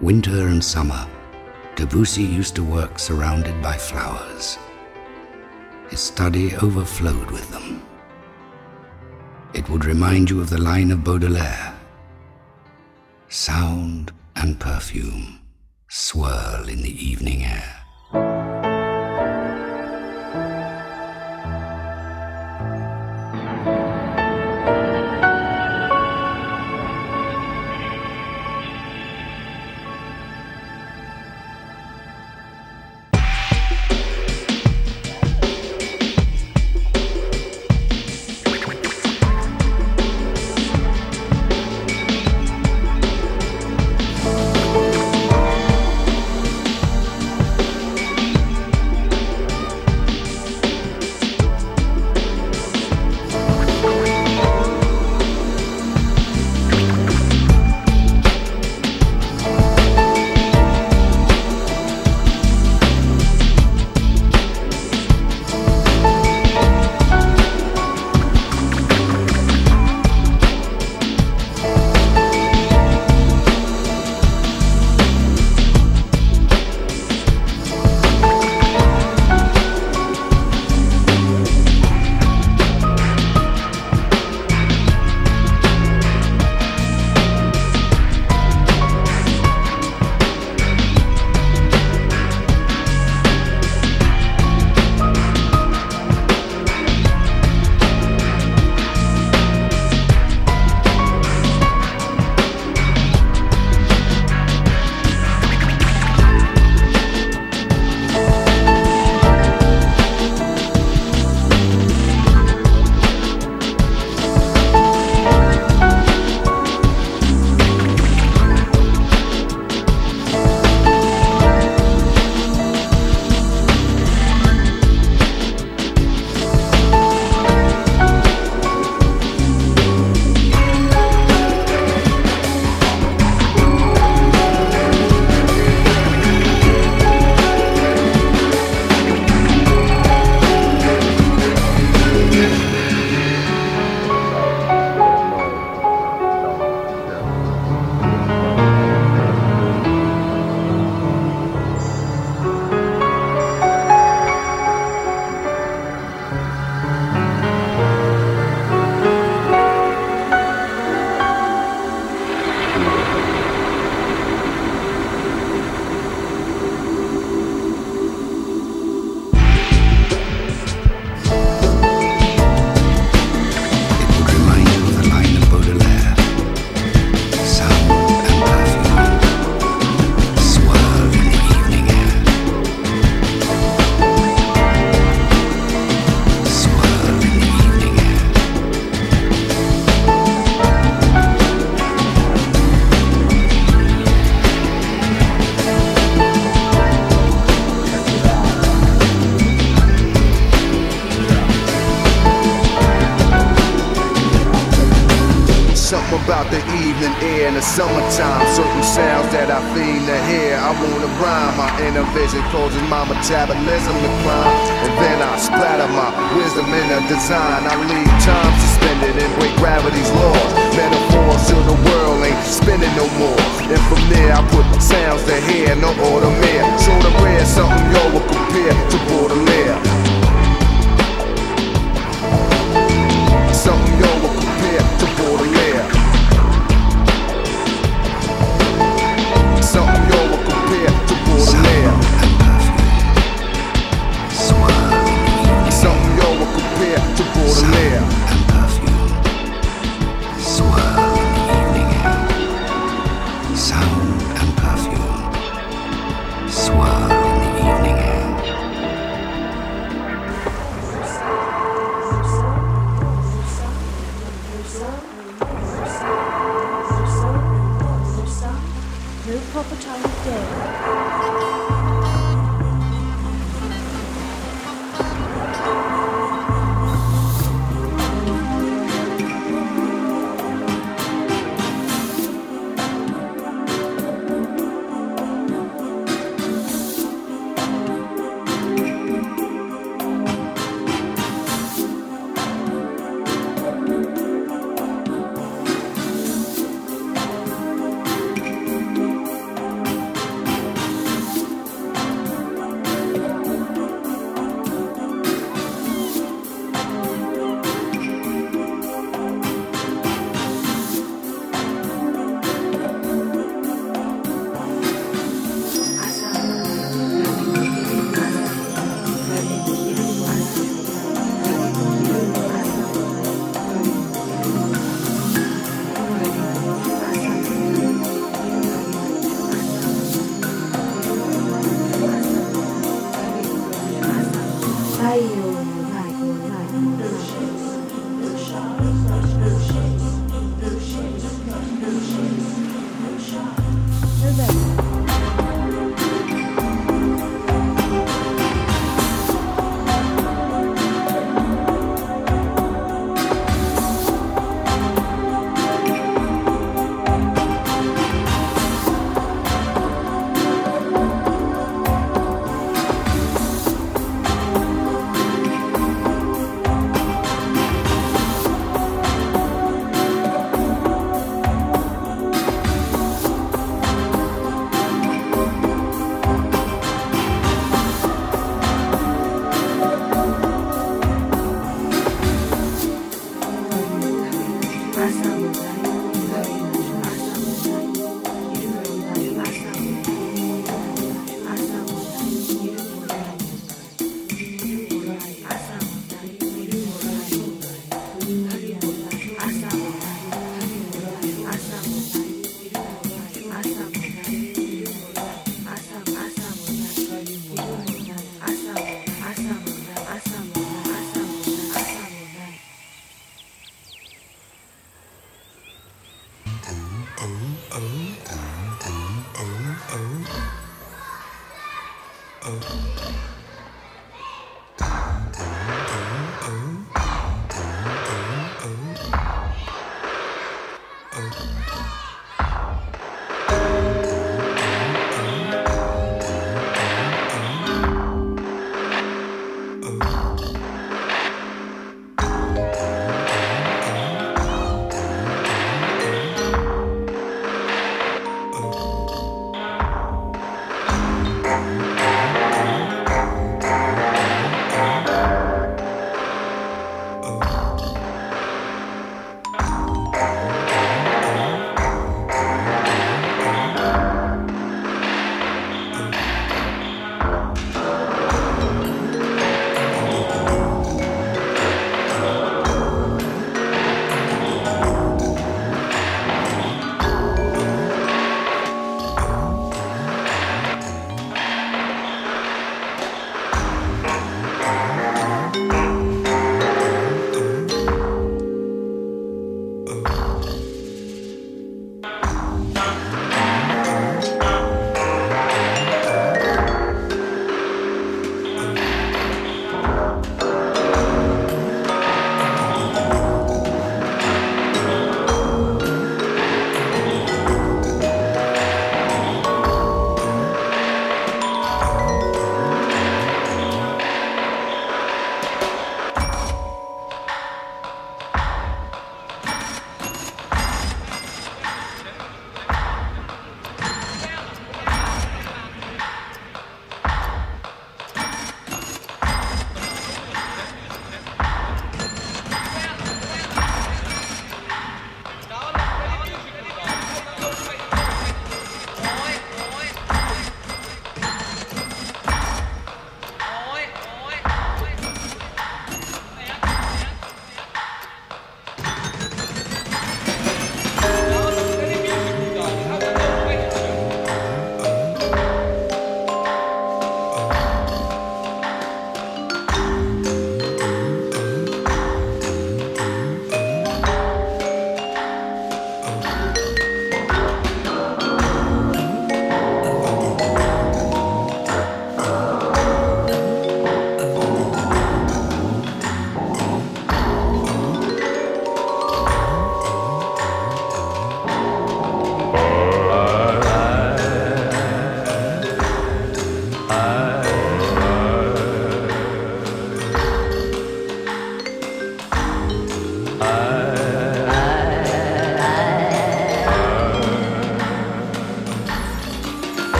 Winter and summer, Debussy used to work surrounded by flowers. His study overflowed with them. It would remind you of the line of Baudelaire Sound and perfume swirl in the evening air.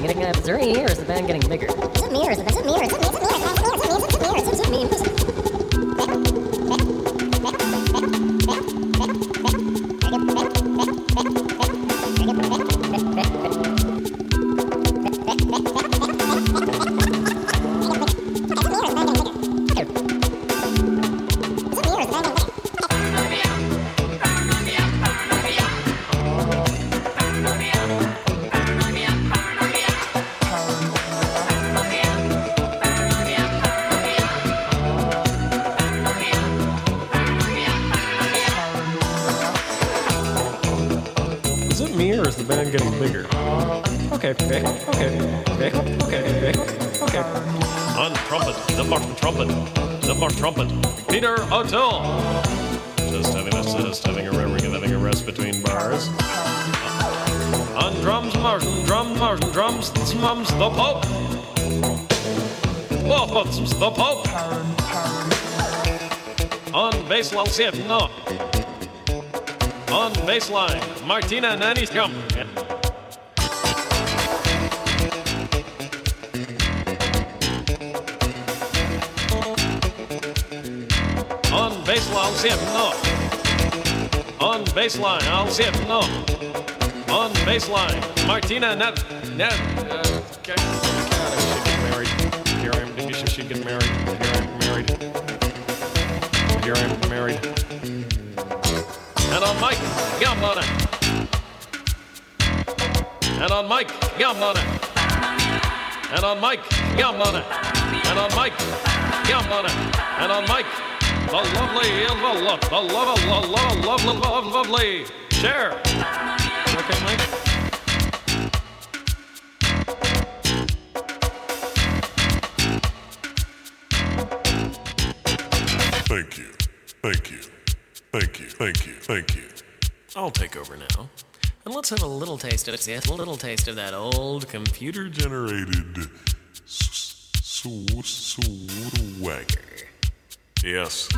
getting up three, or is the band getting bigger? On baseline, Martina Naniskamp. On baseline, On baseline, Alcevno. On baseline, Martina Nev. Net. Uh, okay. I get married. Here I am. Should get married. Here I am married. Here I am. Yamada. And on Mike, Yamada. And on Mike, Yamada. And on Mike, the lovely, the love, the love, the love, love, love, love, lovely. Share. Okay, Mike. Thank you. Thank you. Thank you. Thank you. Thank you. I'll take over now. And let's have a little taste of it. A little taste of that old computer generated s- Yes.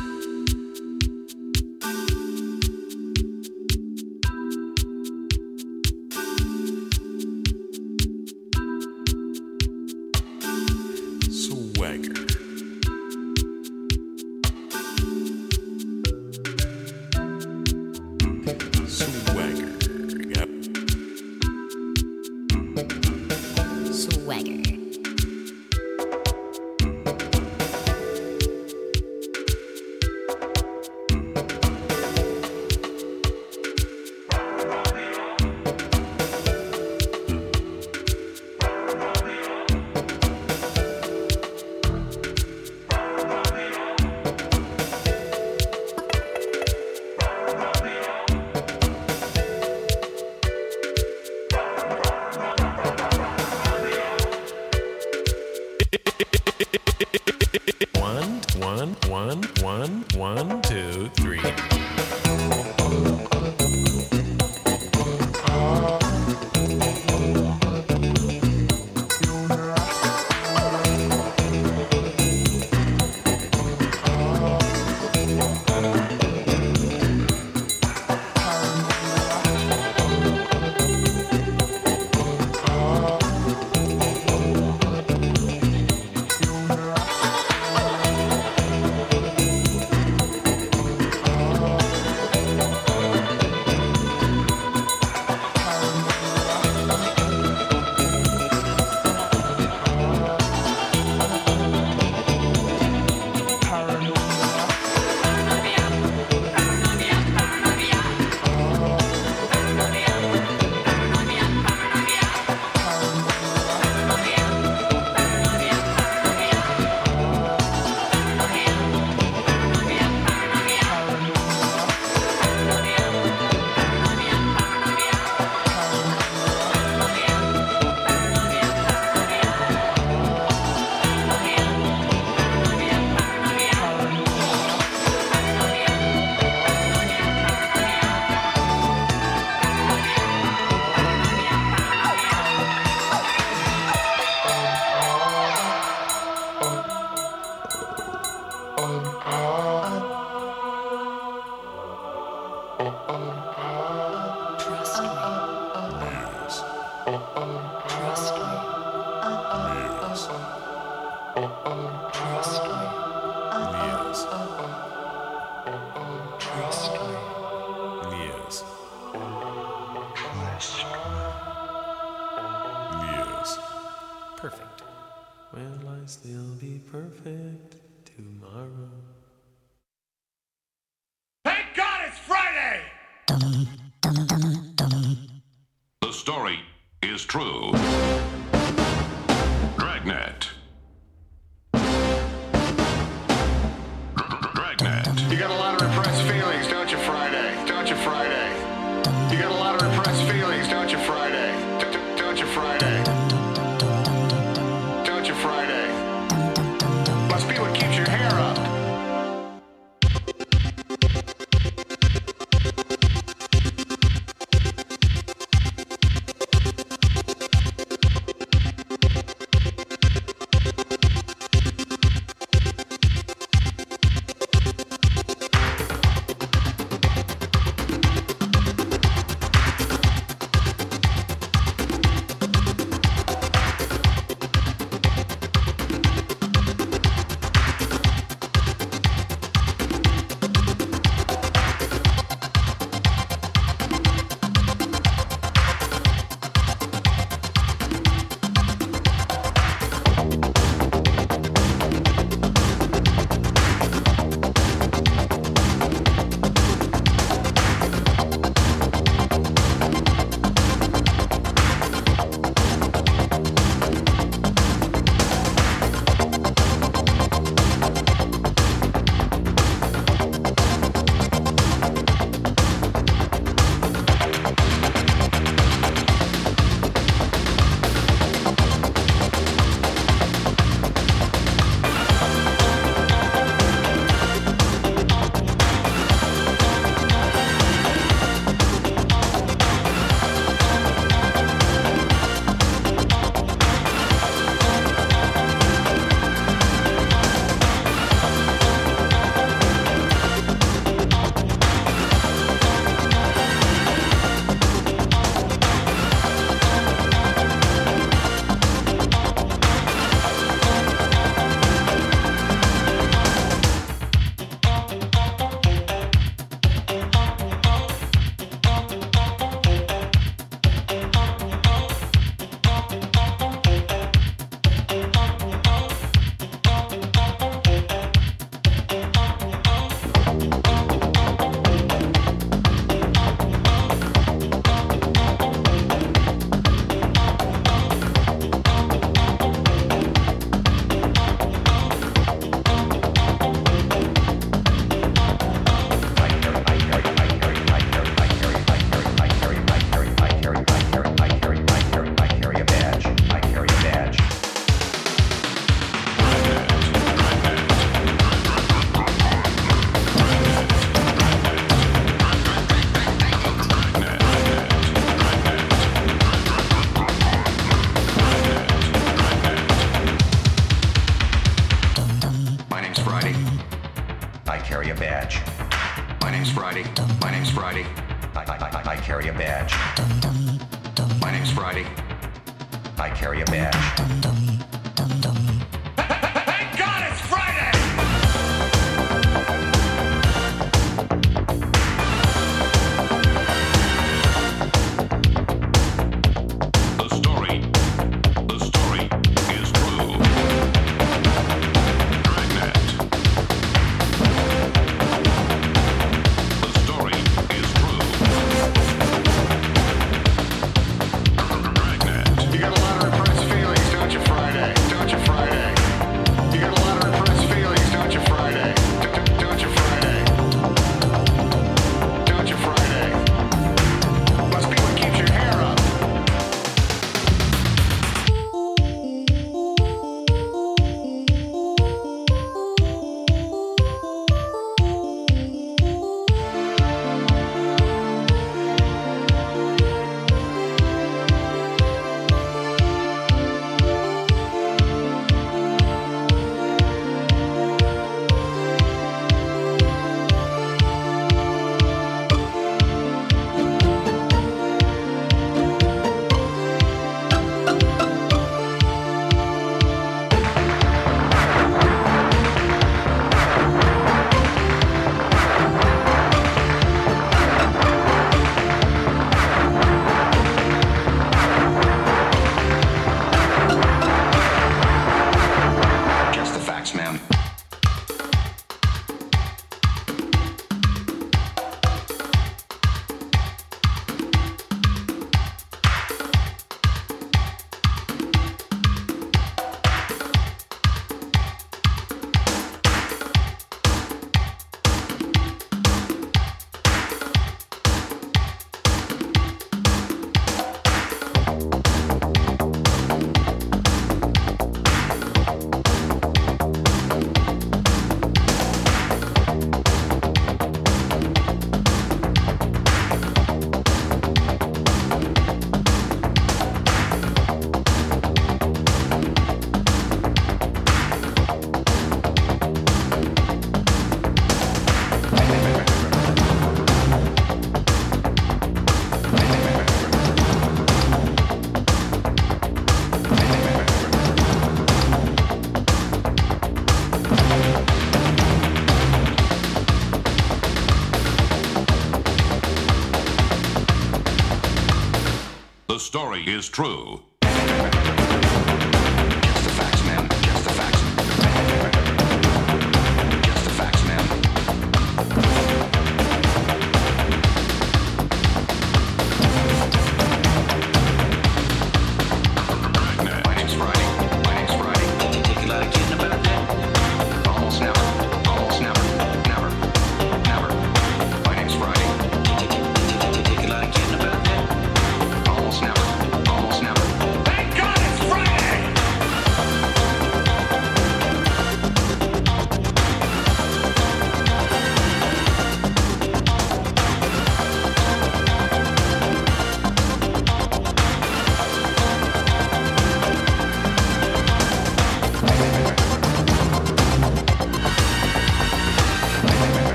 true. Friday. My name's Friday. I, I, I, I carry a badge. My name's Friday. I carry a badge. story is true.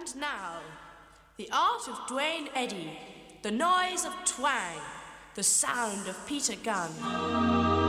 And now, the art of Duane Eddy, the noise of twang, the sound of Peter Gunn.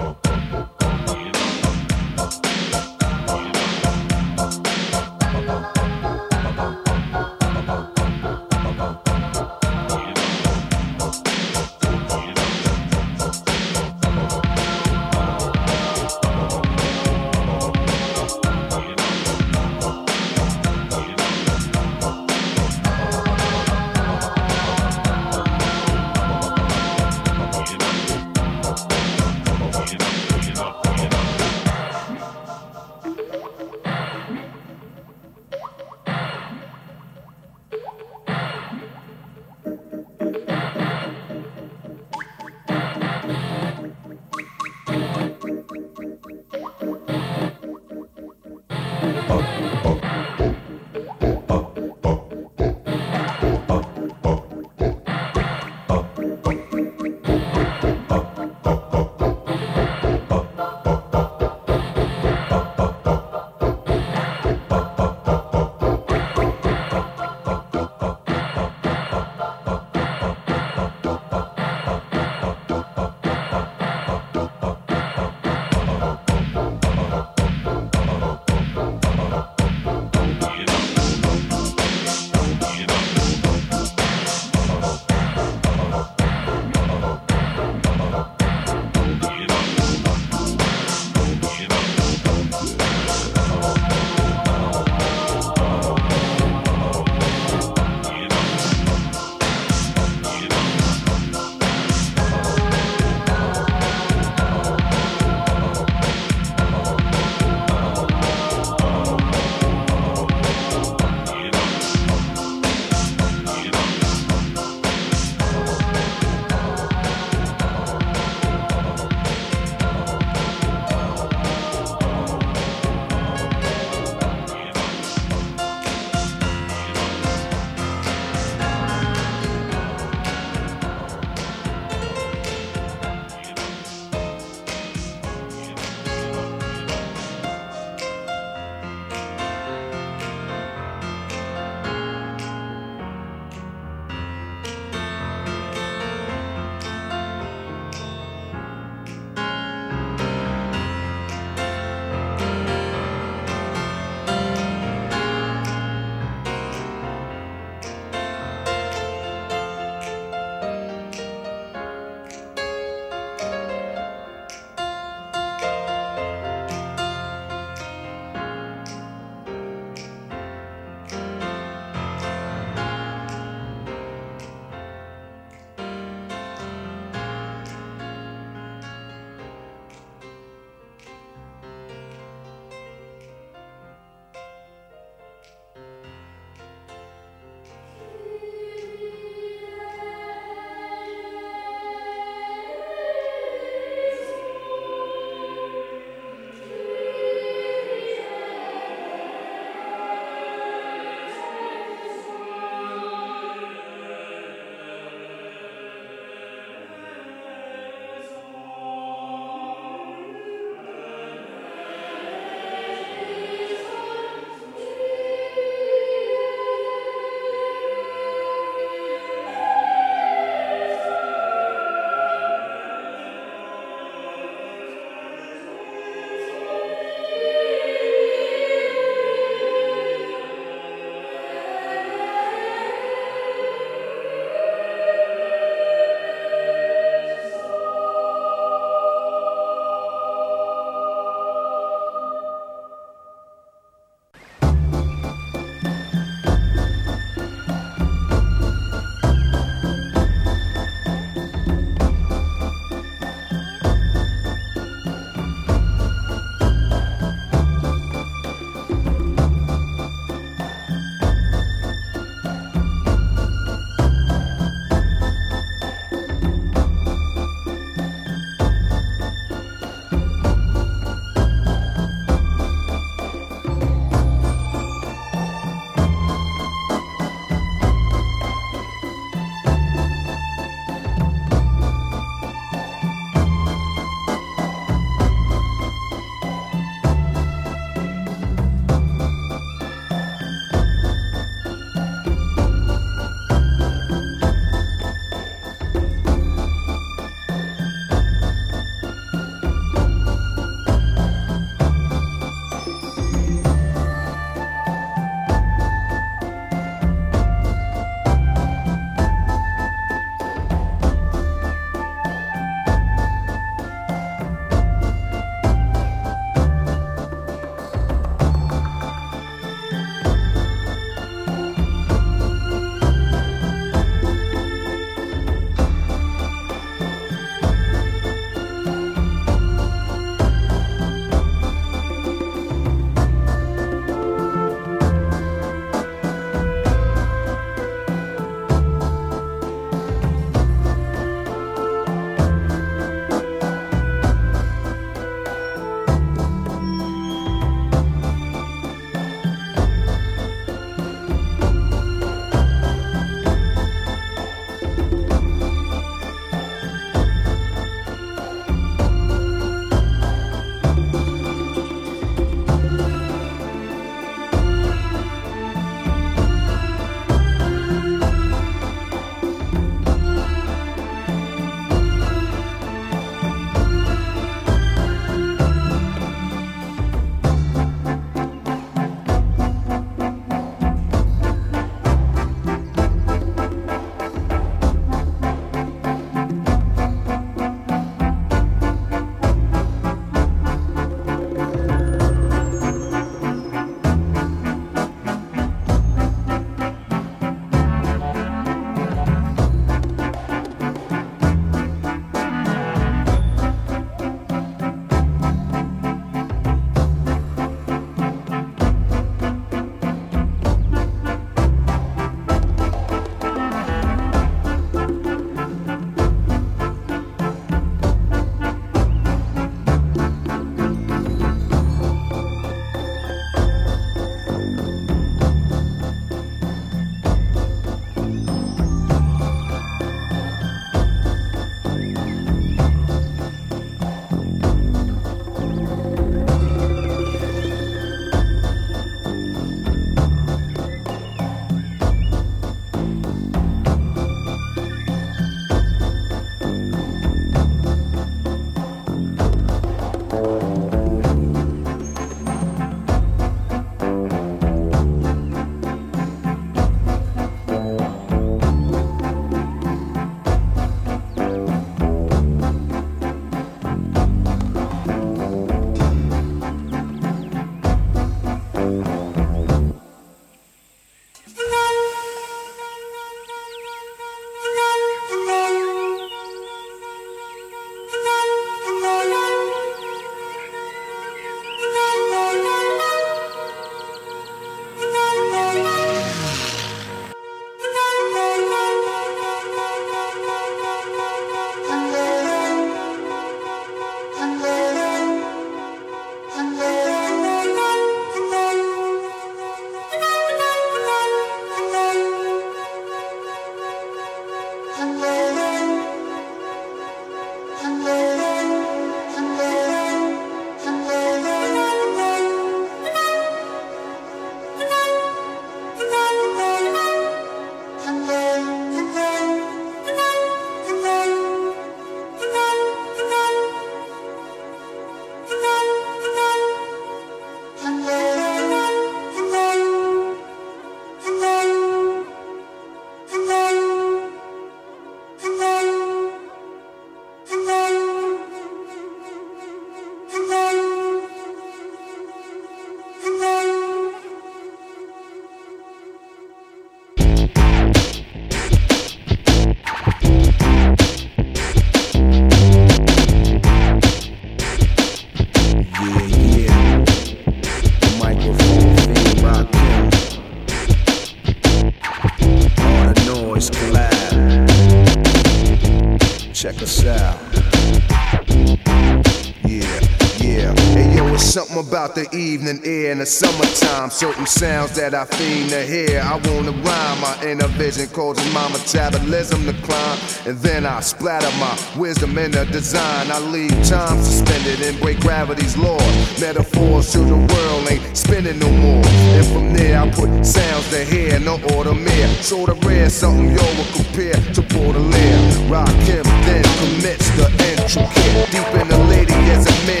About the evening air in the summertime. Certain sounds that I fiend to hear. I wanna rhyme, my inner vision causes my metabolism to climb. And then I splatter my wisdom in the design. I leave time suspended and break gravity's law. Metaphors to the world ain't spinning no more. And from there, I put sounds to hear, no order mere. Sorta rare, something yo will compare to Baudelaire. Rock him, then commits the intricate. Deep in the lady as a man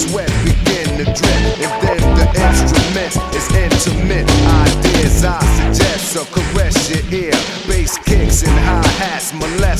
sweat begin to drip. And then the instrument is intimate. Ideas I suggest so caress your ear. Bass kicks and hi hats molest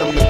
And